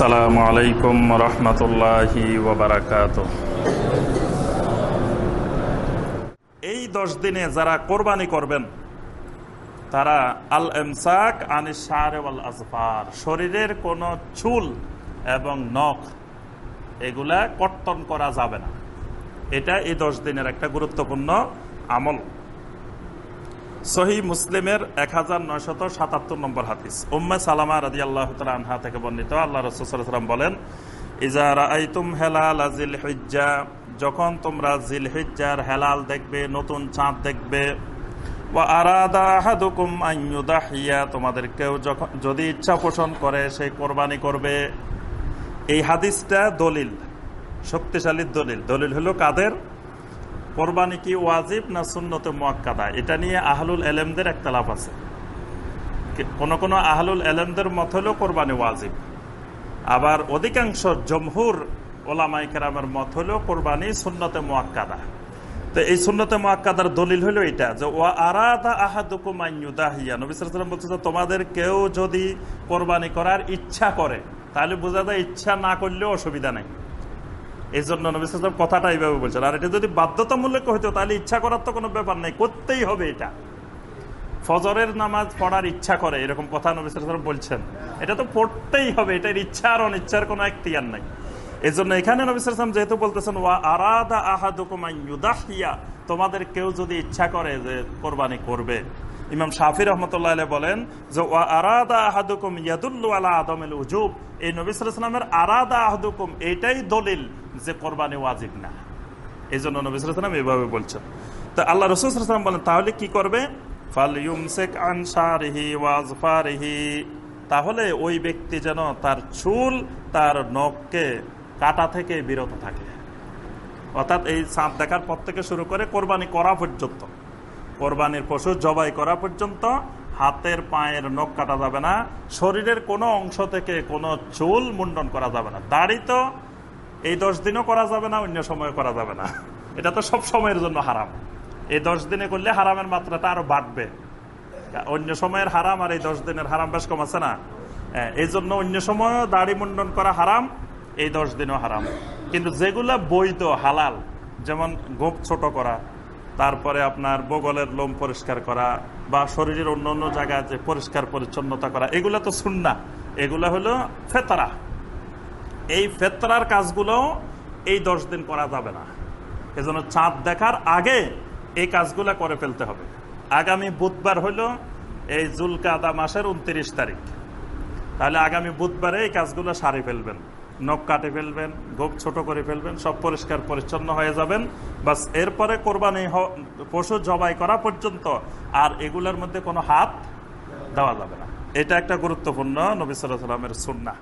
আসসালামু আলাইকুম রহমতুল্লাহি ওবরাকাত এই দশ দিনে যারা কোরবানি করবেন, তারা আল এমসাক আনি শাহরেওয়াল আজফার, শরীরের কোনো চুল এবং নখ এগুলা কর্তন করা যাবে না। এটা এই দশ দিনের একটা গুরুত্বপূর্ণ আমল। সহি মুসলিমের এক হাজার নয়শত সাতাত্তর নম্বর হাদিস। উম্মে সালামা রাজি আল্লাহ আনহা থেকে বর্ণিত, আল্লাহ রসুলাম বলেন ইজারা আইতুম হেলাল জিল হিজ্জা যখন তোমরা জিল হিজ্জার হেলাল দেখবে, নতুন চাঁদ দেখবে তোমাদের কেউ যখন, যদি ইচ্ছা পোষণ করে সেই কোরবানি করবে। এই হাদিসটা দলিল, শক্তিশালী দলিল। দলিল হলো কাদের? কোরবানি কি ওয়াজিব না সুন্নতে মোয়াক্কাদা? এটা নিয়ে আহলুল এলেমদের একটা লাভ আছে কোন কোনো আহলুল এলেমদের মত হলেও কোরবানি ওয়াজিব। আবার অধিকাংশ জমহুর ওলামাই কেরামের মত হলেও কোরবানি সুন্নতে মোয়াক্কাদা। তো এই সুন্নতে মোয়াক্কাদার দলিল হলো এটা, যে ও আরাদা আহাদুকুমাইয়ুদাহিয়া নবিসাম বলছে যে তোমাদের কেউ যদি কোরবানি করার ইচ্ছা করে, তাহলে বোঝা যায় ইচ্ছা না করলেও অসুবিধা নেই। এই জন্য নবিসাম কথাটা এইভাবে বলছেন, আর এটা যদি বাধ্যতামূলক হইতো তাহলে ইচ্ছা করার তো কোনো ব্যাপার নেই, করতেই হবে এটা। ফজরের নামাজ পড়ার ইচ্ছা করে, এরকম কথা নবিসাম বলছেন। এটা তো পড়তেই হবে, এটার ইচ্ছা আর অনিচ্ছার কোনো একটিয়ার নাই। এই জন্য এখানে নবিসাম যেহেতু বলতেছেন, ওয়া আরাদা আহাদুকুমাইয়া তোমাদের কেউ যদি ইচ্ছা করে যে কোরবানি করবে। ইমাম শাফি রহমতুল্লাহ বলেন যে, ওয়া আরাদা আহাদুকুম ইয়াদুল্লু আলা আদমেল উজুব এই নবিসামের আরাদা আহদুকুম এইটাই দলিল যে কোরবানি ওয়াজিব না। এই জন্য নবিসাম এভাবে বলছেন। তো আল্লাহ রসুলাম বলেন, তাহলে কি করবে? তাহলে ওই ব্যক্তি যেন তার চুল, তার নখকে কাটা থেকে বিরত থাকে। অর্থাৎ এই সাপ দেখার পর থেকে শুরু করে কোরবানি করা পর্যন্ত। কোরবানির পশু জবাই করা পর্যন্ত হাতের পায়ের নখ কাটা যাবে না, শরীরের কোনো অংশ থেকে কোনো চুল মুন্ডন করা যাবে না। দাড়ি তো এই দশ দিনও করা যাবে না, অন্য সময় করা যাবে না। এটা তো সব সময়ের জন্য হারাম। এই দশ দিনে করলে হারামের মাত্রাটা আরও বাড়বে। অন্য সময়ের হারাম আর এই দশ দিনের হারাম বেশ কম আছে না? এই জন্য অন্য সময়ও দাড়ি মুন্ডন করা হারাম, এই দশ দিনও হারাম। কিন্তু যেগুলা বৈধ, হালাল, যেমন গোপ ছোট করা তারপরে আপনার বগলের লোম পরিষ্কার করা বা শরীরের অন্য অন্য জায়গায় যে পরিষ্কার পরিচ্ছন্নতা করা, এগুলো তো শুননা এগুলো হলো ফেতরা। এই ফেতরার কাজগুলো এই দশ দিন করা যাবে না। এজন্য চাঁদ দেখার আগে এই কাজগুলো করে ফেলতে হবে। আগামী বুধবার হলো এই জুলকাদা মাসের উনত্রিশ তারিখ। তাহলে আগামী বুধবারে এই কাজগুলো সারি ফেলবেন। নখ কাটে ফেলবেন গোপ ছোট করে ফেলবেন, সব পরিষ্কার পরিচ্ছন্ন হয়ে যাবেন। বাস এরপরে কোরবানি পশু জবাই করা পর্যন্ত। আর এগুলোর মধ্যে কোনো হাত দেওয়া যাবে না। এটা একটা গুরুত্বপূর্ণ নবী সাল্লামের সুন্না